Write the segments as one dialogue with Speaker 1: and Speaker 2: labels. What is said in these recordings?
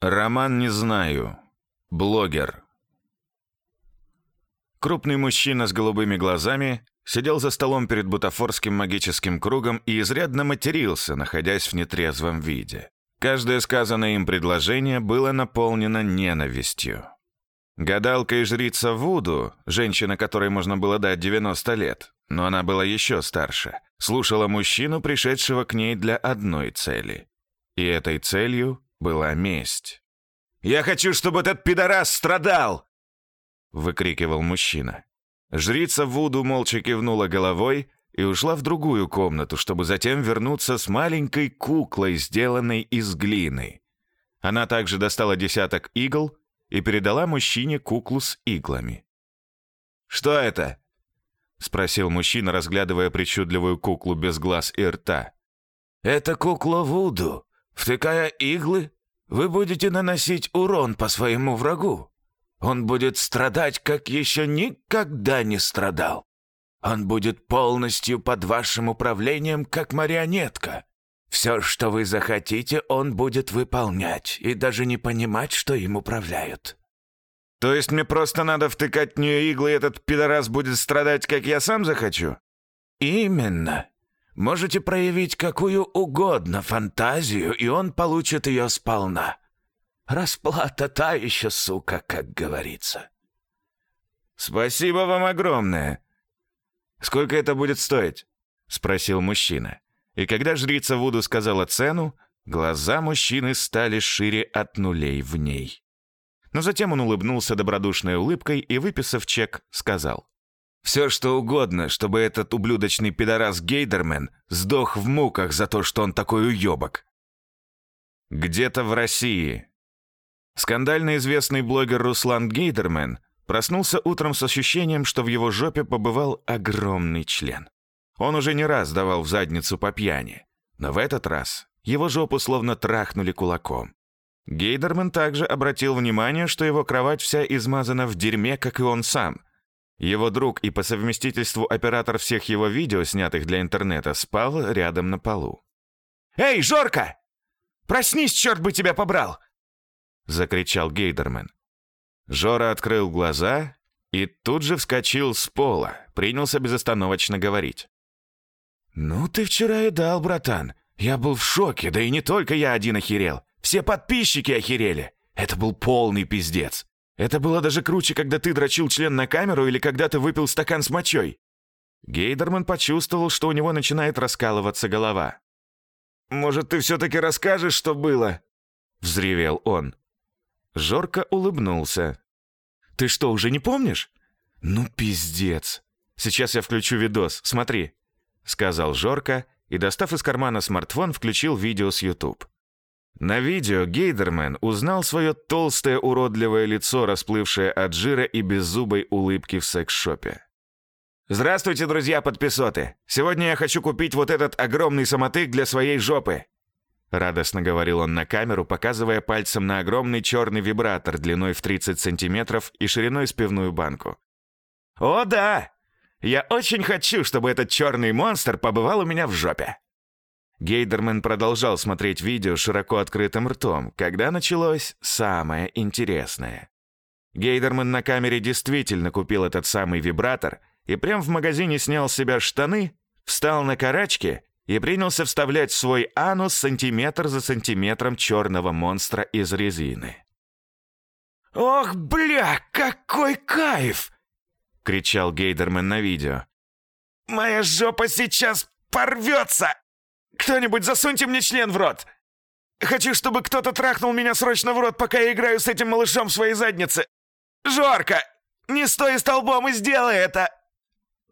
Speaker 1: Роман не знаю. Блогер. Крупный мужчина с голубыми глазами сидел за столом перед бутафорским магическим кругом и изрядно матерился, находясь в нетрезвом виде. Каждое сказанное им предложение было наполнено ненавистью. Гадалка и жрица Вуду, женщина, которой можно было дать 90 лет, но она была еще старше, слушала мужчину, пришедшего к ней для одной цели. И этой целью была месть.
Speaker 2: «Я хочу, чтобы этот пидорас страдал!»
Speaker 1: — выкрикивал мужчина. Жрица Вуду молча кивнула головой и ушла в другую комнату, чтобы затем вернуться с маленькой куклой, сделанной из глины. Она также достала десяток игл и передала мужчине куклу с иглами.
Speaker 2: «Что это?»
Speaker 1: — спросил мужчина, разглядывая причудливую куклу без глаз и рта.
Speaker 2: «Это кукла Вуду. Втыкая иглы, вы будете наносить урон по своему врагу. Он будет страдать, как еще никогда не страдал. Он будет полностью под вашим управлением, как марионетка. Все, что вы захотите, он будет выполнять и даже не понимать, что им управляют.
Speaker 1: То есть мне просто надо втыкать в нее иглы, и этот пидорас будет страдать, как я сам захочу?
Speaker 2: Именно. Можете проявить какую угодно фантазию, и он получит ее сполна. Расплата та еще, сука, как говорится.
Speaker 1: Спасибо вам огромное. Сколько это будет стоить? Спросил мужчина. И когда жрица Вуду сказала цену, глаза мужчины стали шире от нулей в ней. Но затем он улыбнулся добродушной улыбкой и, выписав чек, сказал. Все, что угодно, чтобы этот ублюдочный пидорас Гейдермен сдох в муках за то, что он такой уебок. Где-то в России. Скандально известный блогер Руслан Гейдермен проснулся утром с ощущением, что в его жопе побывал огромный член. Он уже не раз давал в задницу по пьяни, но в этот раз его жопу словно трахнули кулаком. Гейдермен также обратил внимание, что его кровать вся измазана в дерьме, как и он сам, его друг и по совместительству оператор всех его видео, снятых для интернета, спал рядом на полу.
Speaker 2: «Эй, Жорка! Проснись, черт бы тебя побрал!»
Speaker 1: Закричал Гейдермен. Жора открыл глаза и тут же вскочил с пола, принялся безостановочно говорить.
Speaker 2: «Ну ты вчера и дал, братан. Я был в шоке, да и не только я один охерел. Все подписчики охерели. Это был полный пиздец. Это было даже круче, когда ты дрочил член на камеру или когда ты выпил стакан с мочой.
Speaker 1: Гейдерман почувствовал, что у него начинает раскалываться голова.
Speaker 2: «Может, ты все-таки расскажешь, что было?»
Speaker 1: — взревел он. Жорко улыбнулся.
Speaker 2: «Ты что, уже не помнишь?»
Speaker 1: «Ну, пиздец. Сейчас я включу видос, смотри», — сказал Жорка и, достав из кармана смартфон, включил видео с YouTube. На видео Гейдермен узнал свое толстое уродливое лицо, расплывшее от жира и беззубой улыбки в секс-шопе.
Speaker 2: «Здравствуйте, друзья-подписоты! Сегодня я хочу купить вот этот огромный самотык для своей жопы!»
Speaker 1: Радостно говорил он на камеру, показывая пальцем на огромный черный вибратор длиной в 30 сантиметров и шириной с пивную банку.
Speaker 2: «О да! Я очень хочу, чтобы этот черный монстр побывал у меня в жопе!»
Speaker 1: Гейдермен продолжал смотреть видео широко открытым ртом, когда началось самое интересное. Гейдерман на камере действительно купил этот самый вибратор и прямо в магазине снял с себя штаны, встал на карачки и принялся вставлять в свой анус сантиметр за сантиметром черного монстра из резины.
Speaker 2: «Ох, бля, какой кайф!» — кричал Гейдерман на видео. «Моя жопа сейчас порвется!» Кто-нибудь засуньте мне член в рот! Хочу, чтобы кто-то трахнул меня срочно в рот, пока я играю с этим малышом в своей заднице! Жорка, не стой столбом и сделай это!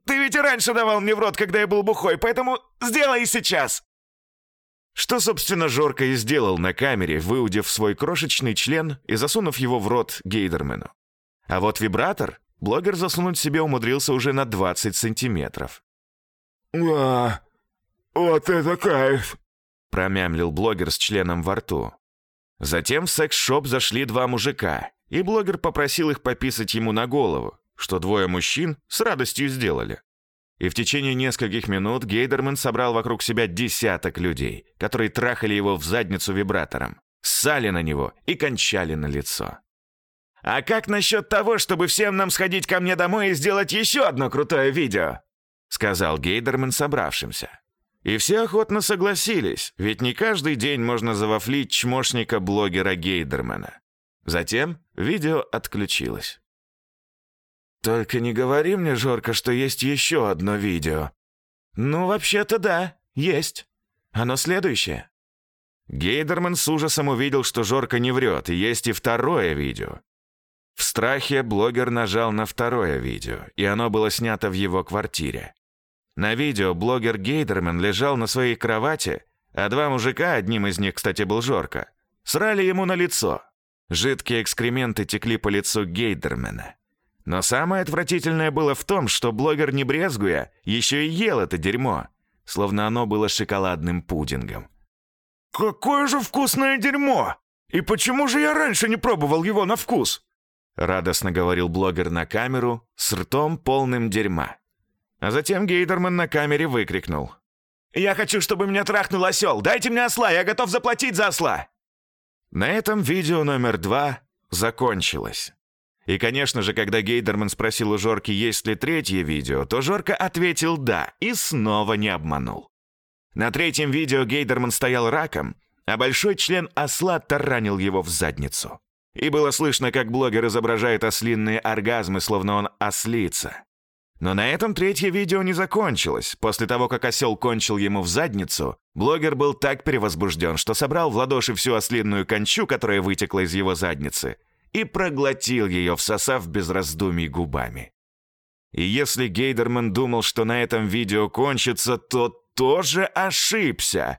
Speaker 2: Ты ведь и раньше давал мне в рот, когда я был бухой, поэтому сделай и сейчас!»
Speaker 1: Что, собственно, Жорка и сделал на камере, выудив свой крошечный член и засунув его в рот Гейдермену. А вот вибратор блогер засунуть себе умудрился уже на 20 сантиметров.
Speaker 2: «А, «Вот это кайф!»
Speaker 1: — промямлил блогер с членом во рту. Затем в секс-шоп зашли два мужика, и блогер попросил их пописать ему на голову, что двое мужчин с радостью сделали. И в течение нескольких минут Гейдерман собрал вокруг себя десяток людей, которые трахали его в задницу вибратором. ссали на него и кончали на лицо. «А как насчет того, чтобы всем нам сходить ко мне домой и сделать еще одно крутое видео?» сказал Гейдерман собравшимся. И все охотно согласились, ведь не каждый день можно завафлить чмошника-блогера Гейдермана. Затем видео отключилось. «Только не говори мне, Жорка, что есть еще одно видео». «Ну, вообще-то да, есть. Оно следующее». Гейдерман с ужасом увидел, что Жорка не врет, и есть и второе видео. В страхе блогер нажал на второе видео, и оно было снято в его квартире. На видео блогер Гейдерман лежал на своей кровати, а два мужика, одним из них, кстати, был Жорка, срали ему на лицо. Жидкие экскременты текли по лицу Гейдермана. Но самое отвратительное было в том, что блогер, не брезгуя, еще и ел это дерьмо, словно оно было шоколадным пудингом.
Speaker 2: «Какое же вкусное дерьмо! И почему же я раньше не пробовал его на вкус?»
Speaker 1: Радостно говорил блогер на камеру с ртом полным дерьма. А затем Гейдерман на камере выкрикнул. «Я хочу, чтобы меня трахнул осел! Дайте мне осла! Я готов заплатить за осла!» На этом видео номер два закончилось. И, конечно же, когда Гейдерман спросил у Жорки, есть ли третье видео, то Жорка ответил «да» и снова не обманул. На третьем видео Гейдерман стоял раком, а большой член осла таранил его в задницу. И было слышно, как блогер изображает ослинные оргазмы, словно он ослица. Но на этом третье видео не закончилось. После того, как осел кончил ему в задницу, блогер был так перевозбужден, что собрал в ладоши всю ослинную кончу, которая вытекла из его задницы, и проглотил ее, всосав без раздумий губами. И если Гейдерман думал, что на этом видео кончится, то тоже ошибся.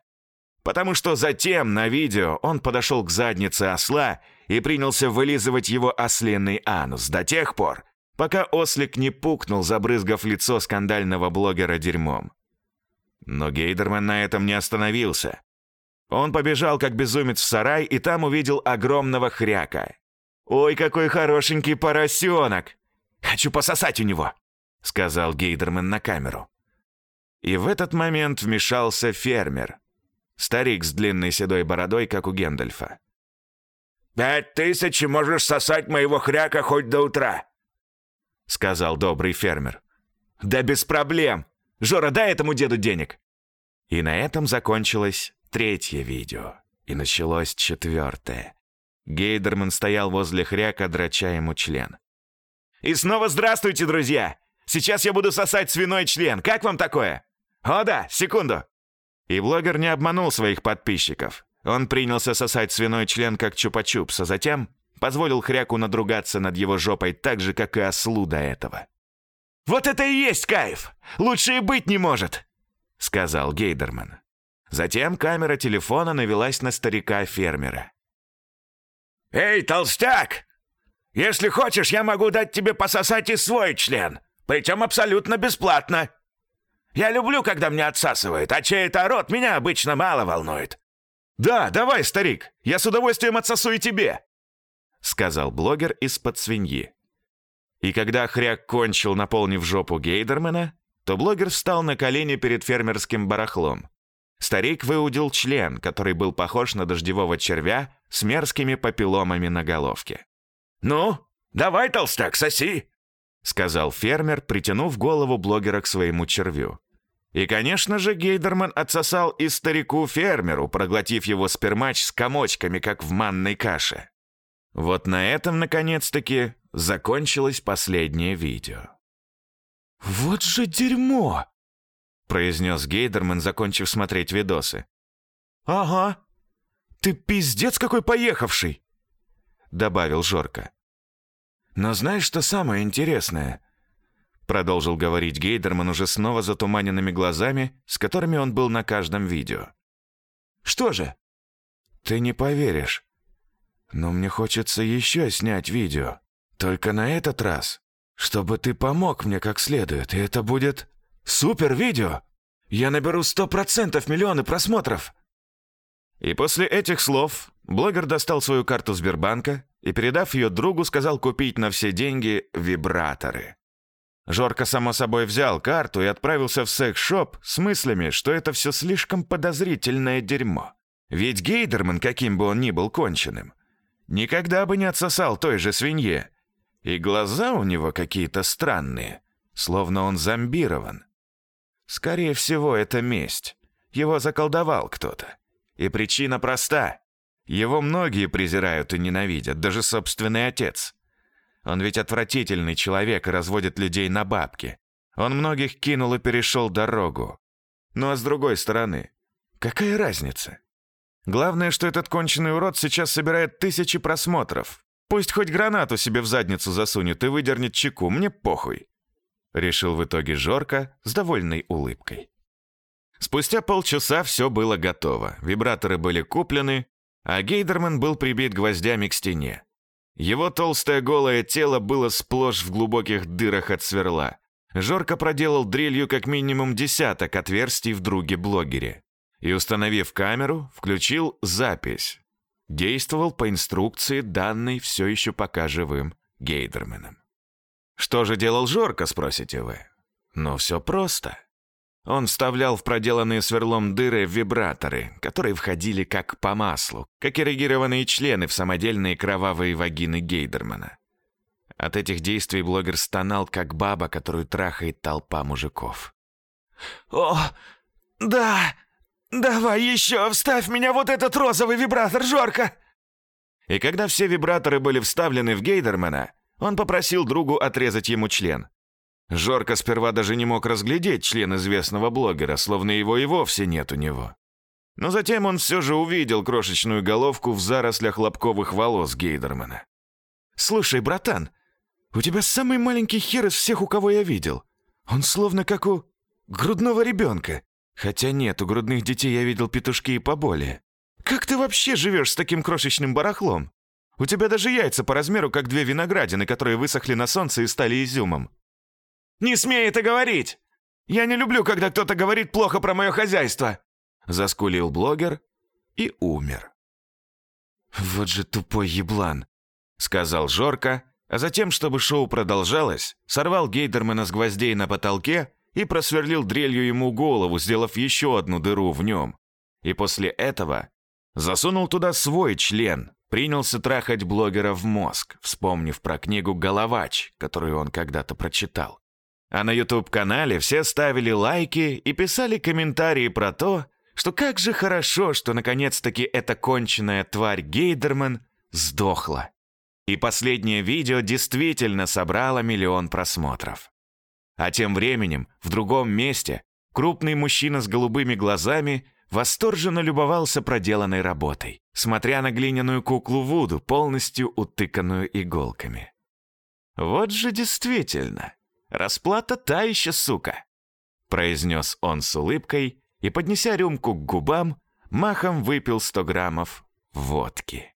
Speaker 1: Потому что затем на видео он подошел к заднице осла и принялся вылизывать его ослиный анус до тех пор, пока ослик не пукнул, забрызгав лицо скандального блогера дерьмом. Но Гейдерман на этом не остановился. Он побежал как безумец в сарай и там увидел огромного хряка. «Ой, какой хорошенький поросенок! Хочу пососать у него!» — сказал Гейдерман на камеру. И в этот момент вмешался фермер. Старик с длинной седой бородой, как у Гендальфа.
Speaker 2: «Пять тысяч можешь сосать моего хряка хоть до утра!»
Speaker 1: — сказал добрый фермер. «Да без проблем! Жора, дай этому деду денег!» И на этом закончилось третье видео. И началось четвертое. Гейдерман стоял возле хряка, драча ему член. «И снова здравствуйте, друзья! Сейчас я буду сосать свиной член. Как вам такое? О да, секунду!» И блогер не обманул своих подписчиков. Он принялся сосать свиной член как чупа-чупс, а затем Позволил хряку надругаться над его жопой так же, как и ослу до этого. «Вот это и есть кайф! Лучше и быть не может!» — сказал Гейдерман. Затем камера телефона навелась на старика-фермера.
Speaker 2: «Эй, толстяк! Если хочешь, я могу дать тебе пососать и свой член, причем абсолютно бесплатно. Я люблю, когда мне отсасывают, а чей это рот меня обычно мало волнует».
Speaker 1: «Да, давай, старик, я с удовольствием отсосу и тебе!» — сказал блогер из-под свиньи. И когда хряк кончил, наполнив жопу Гейдермана, то блогер встал на колени перед фермерским барахлом. Старик выудил член, который был похож на дождевого червя с мерзкими папилломами на головке.
Speaker 2: «Ну, давай, толстяк, соси!» — сказал фермер, притянув голову блогера к своему червю.
Speaker 1: И, конечно же, Гейдерман отсосал и старику-фермеру, проглотив его спермач с комочками, как в манной каше. Вот на этом, наконец-таки, закончилось последнее видео.
Speaker 2: «Вот же дерьмо!»
Speaker 1: — произнес Гейдерман, закончив смотреть видосы.
Speaker 2: «Ага. Ты пиздец какой поехавший!»
Speaker 1: — добавил Жорка. «Но знаешь, что самое интересное?» Продолжил говорить Гейдерман уже снова затуманенными глазами, с которыми он был на каждом видео.
Speaker 2: «Что же?»
Speaker 1: «Ты не поверишь. Но мне хочется еще снять видео. Только на этот раз, чтобы ты помог мне как следует, и это будет супер видео. Я наберу сто процентов миллионы просмотров. И после этих слов блогер достал свою карту Сбербанка и, передав ее другу, сказал купить на все деньги вибраторы. Жорка, само собой, взял карту и отправился в секс-шоп с мыслями, что это все слишком подозрительное дерьмо. Ведь Гейдерман, каким бы он ни был конченым, никогда бы не отсосал той же свинье. И глаза у него какие-то странные, словно он зомбирован. Скорее всего, это месть. Его заколдовал кто-то. И причина проста. Его многие презирают и ненавидят, даже собственный отец. Он ведь отвратительный человек и разводит людей на бабки. Он многих кинул и перешел дорогу. Ну а с другой стороны, какая разница? Главное, что этот конченый урод сейчас собирает тысячи просмотров. Пусть хоть гранату себе в задницу засунет и выдернет чеку, мне похуй. Решил в итоге Жорка с довольной улыбкой. Спустя полчаса все было готово. Вибраторы были куплены, а Гейдерман был прибит гвоздями к стене. Его толстое голое тело было сплошь в глубоких дырах от сверла. Жорко проделал дрелью как минимум десяток отверстий в друге-блогере и, установив камеру, включил запись. Действовал по инструкции, данной все еще пока живым Гейдерменом. Что же делал Жорка, спросите вы? Ну, все просто. Он вставлял в проделанные сверлом дыры вибраторы, которые входили как по маслу, как эрегированные члены в самодельные кровавые вагины Гейдермана. От этих действий блогер стонал, как баба, которую трахает толпа мужиков.
Speaker 2: «О, да!» «Давай еще, вставь меня вот этот розовый вибратор, Жорка!»
Speaker 1: И когда все вибраторы были вставлены в Гейдермана, он попросил другу отрезать ему член. Жорка сперва даже не мог разглядеть член известного блогера, словно его и вовсе нет у него. Но затем он все же увидел крошечную головку в зарослях лобковых волос Гейдермана. «Слушай, братан, у тебя самый маленький хер из всех, у кого я видел. Он словно как у грудного ребенка. Хотя нет, у грудных детей я видел петушки и поболее. Как ты вообще живешь с таким крошечным барахлом? У тебя даже яйца по размеру, как две виноградины, которые высохли на солнце и стали изюмом.
Speaker 2: «Не смей это говорить! Я не люблю, когда кто-то говорит плохо про мое хозяйство!»
Speaker 1: Заскулил блогер и умер. «Вот же тупой еблан!» — сказал Жорка, а затем, чтобы шоу продолжалось, сорвал Гейдермана с гвоздей на потолке и просверлил дрелью ему голову, сделав еще одну дыру в нем. И после этого засунул туда свой член, принялся трахать блогера в мозг, вспомнив про книгу «Головач», которую он когда-то прочитал. А на YouTube-канале все ставили лайки и писали комментарии про то, что как же хорошо, что наконец-таки эта конченная тварь Гейдерман сдохла. И последнее видео действительно собрало миллион просмотров. А тем временем, в другом месте, крупный мужчина с голубыми глазами восторженно любовался проделанной работой, смотря на глиняную куклу Вуду, полностью утыканную иголками. «Вот же действительно, расплата та еще сука!» произнес он с улыбкой и, поднеся рюмку к губам, махом выпил 100 граммов водки.